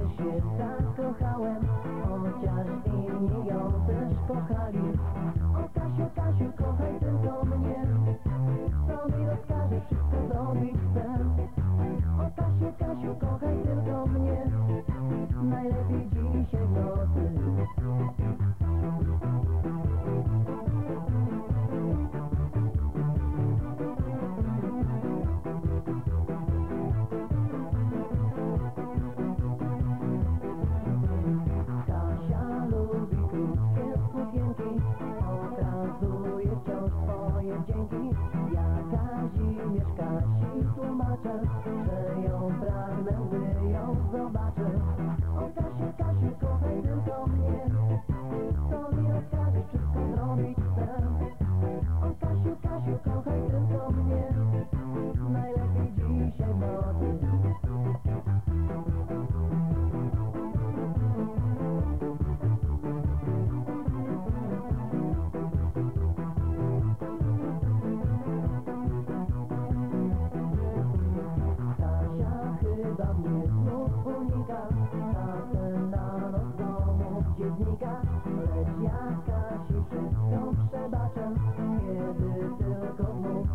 już się zakochałem Chociaż inni ją też kochali. O Kasiu, Kasiu, kochaj tylko mnie Co mi rozkaże, wszystko zrobić chcę. O Kasiu, Kasiu, kochaj tylko mnie Najlepiej sukienki Okazuje wciąż swoje wdzięki Ja Kazimierz Kasi tłumaczę Że ją pragnę, gdy ją zobaczę. O Kasiu, Kasiu, kochaj tylko mnie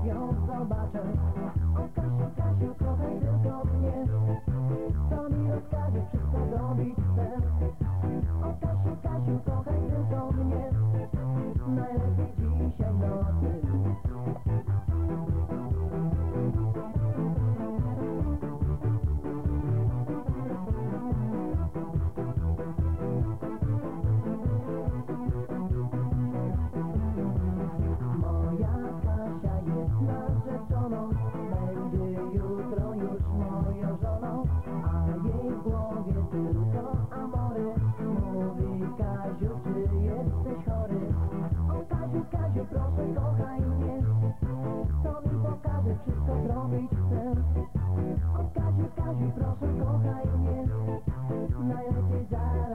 ją zobaczę. O Kasiu, Kasiu, kochaj tylko mnie Co mi rozkaże, wszystko zrobić chcę. O Kasiu, Kasiu, kochaj narzeczoną Będzie jutro już moją żoną A jej głowie tylko amory. Mówi Kaziu, czy jesteś chory? O Kaziu, Kaziu, proszę kochaj mnie. Co mi pokaże, wszystko zrobić chcę O Kaziu, Kaziu, proszę kochaj mnie. Najlepiej zaraz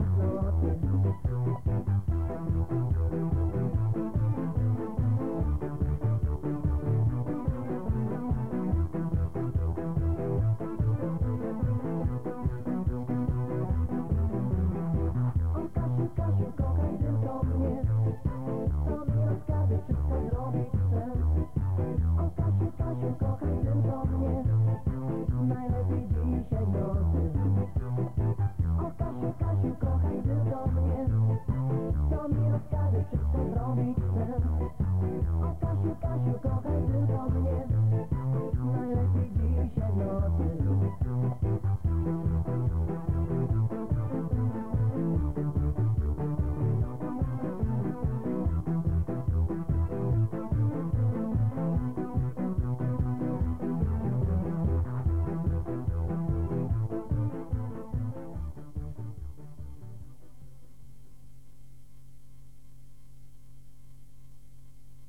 Co mi rozkaże, wszystko zrobić chcę O Kasiu, Kasiu, kochaj tylko mnie